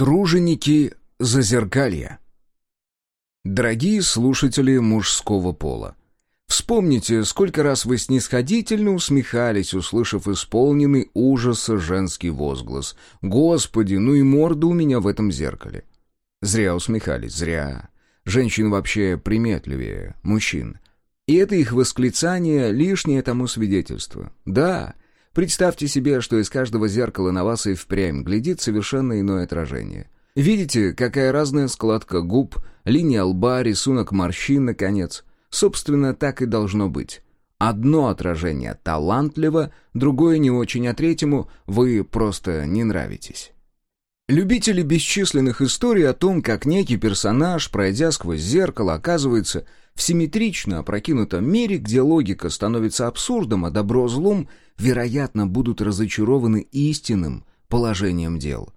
Труженики Зазеркалья Дорогие слушатели мужского пола, вспомните, сколько раз вы снисходительно усмехались, услышав исполненный ужаса женский возглас. «Господи, ну и морда у меня в этом зеркале!» Зря усмехались, зря. Женщин вообще приметливее мужчин. И это их восклицание — лишнее тому свидетельство. Да, Представьте себе, что из каждого зеркала на вас и впрямь глядит совершенно иное отражение. Видите, какая разная складка губ, линия лба, рисунок морщин, наконец. Собственно, так и должно быть. Одно отражение талантливо, другое не очень, а третьему вы просто не нравитесь. Любители бесчисленных историй о том, как некий персонаж, пройдя сквозь зеркало, оказывается в симметрично опрокинутом мире, где логика становится абсурдом, а добро злом, вероятно, будут разочарованы истинным положением дел.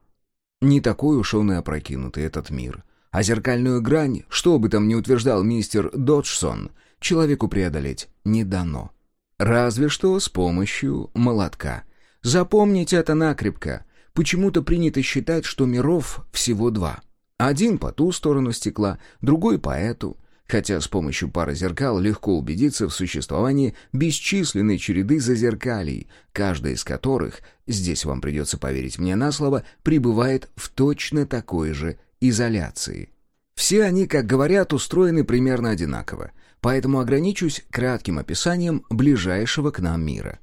Не такой уж он и опрокинутый этот мир. А зеркальную грань, что бы там ни утверждал мистер Доджсон, человеку преодолеть не дано. Разве что с помощью молотка. Запомните это накрепко. Почему-то принято считать, что миров всего два. Один по ту сторону стекла, другой по эту хотя с помощью пары зеркал легко убедиться в существовании бесчисленной череды зазеркалий, каждая из которых, здесь вам придется поверить мне на слово, пребывает в точно такой же изоляции. Все они, как говорят, устроены примерно одинаково, поэтому ограничусь кратким описанием ближайшего к нам мира.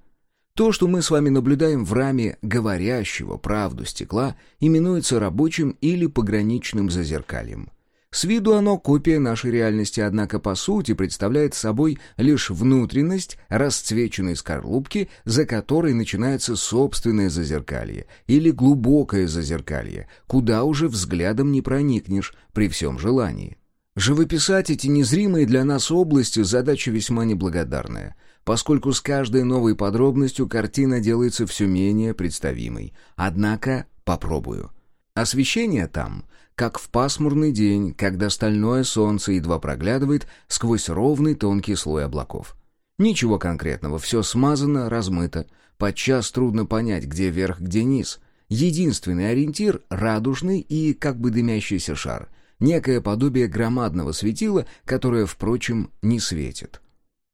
То, что мы с вами наблюдаем в раме говорящего правду стекла, именуется рабочим или пограничным зазеркальем. С виду оно копия нашей реальности, однако по сути представляет собой лишь внутренность расцвеченной скорлупки, за которой начинается собственное зазеркалье или глубокое зазеркалье, куда уже взглядом не проникнешь при всем желании. Живописать эти незримые для нас области задача весьма неблагодарная, поскольку с каждой новой подробностью картина делается все менее представимой. Однако попробую. Освещение там как в пасмурный день, когда стальное солнце едва проглядывает сквозь ровный тонкий слой облаков. Ничего конкретного, все смазано, размыто. Подчас трудно понять, где верх, где низ. Единственный ориентир — радужный и как бы дымящийся шар. Некое подобие громадного светила, которое, впрочем, не светит.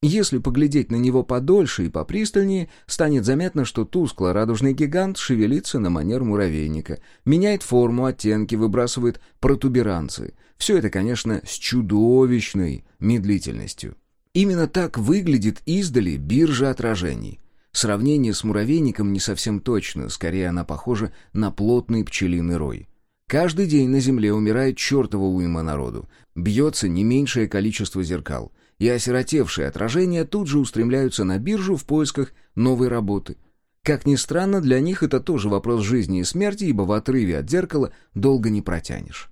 Если поглядеть на него подольше и попристальнее, станет заметно, что тускло-радужный гигант шевелится на манер муравейника, меняет форму, оттенки, выбрасывает протуберанцы. Все это, конечно, с чудовищной медлительностью. Именно так выглядит издали биржа отражений. Сравнение с муравейником не совсем точно, скорее она похожа на плотный пчелиный рой. Каждый день на Земле умирает чертова уйма народу. Бьется не меньшее количество зеркал — и осиротевшие отражения тут же устремляются на биржу в поисках новой работы. Как ни странно, для них это тоже вопрос жизни и смерти, ибо в отрыве от зеркала долго не протянешь.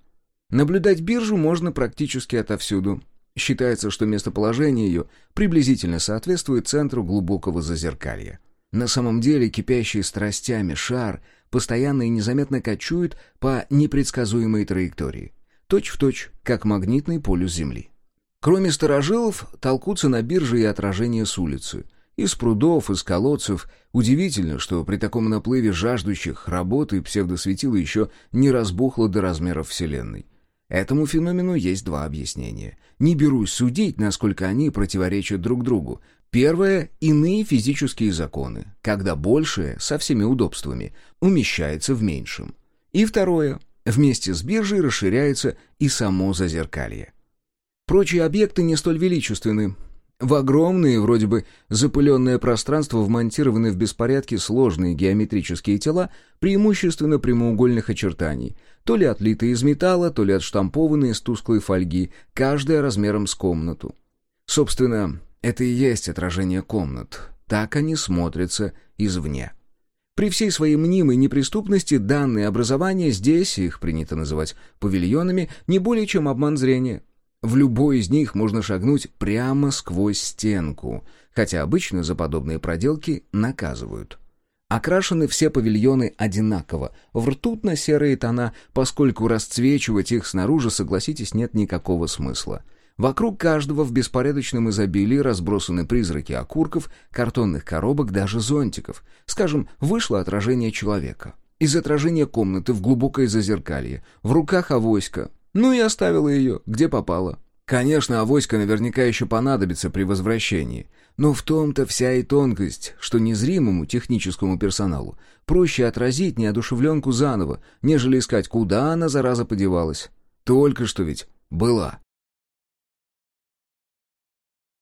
Наблюдать биржу можно практически отовсюду. Считается, что местоположение ее приблизительно соответствует центру глубокого зазеркалья. На самом деле кипящий страстями шар постоянно и незаметно кочует по непредсказуемой траектории, точь в точь, как магнитный полюс Земли. Кроме старожилов, толкутся на бирже и отражения с улицы. Из прудов, из колодцев. Удивительно, что при таком наплыве жаждущих работы псевдосветило еще не разбухло до размеров Вселенной. Этому феномену есть два объяснения. Не берусь судить, насколько они противоречат друг другу. Первое — иные физические законы, когда большее, со всеми удобствами, умещается в меньшем. И второе — вместе с биржей расширяется и само зазеркалье. Прочие объекты не столь величественны. В огромные, вроде бы запыленное пространство вмонтированы в беспорядке сложные геометрические тела, преимущественно прямоугольных очертаний, то ли отлитые из металла, то ли отштампованные из тусклой фольги, каждая размером с комнату. Собственно, это и есть отражение комнат. Так они смотрятся извне. При всей своей мнимой неприступности данные образования здесь, их принято называть павильонами, не более чем обман зрения – в любой из них можно шагнуть прямо сквозь стенку, хотя обычно за подобные проделки наказывают. Окрашены все павильоны одинаково, в ртутно-серые тона, поскольку расцвечивать их снаружи, согласитесь, нет никакого смысла. Вокруг каждого в беспорядочном изобилии разбросаны призраки окурков, картонных коробок, даже зонтиков. Скажем, вышло отражение человека. из отражения комнаты в глубокое зазеркалье. В руках авоська. Ну и оставила ее, где попала. Конечно, авоська наверняка еще понадобится при возвращении. Но в том-то вся и тонкость, что незримому техническому персоналу проще отразить неодушевленку заново, нежели искать, куда она, зараза, подевалась. Только что ведь была.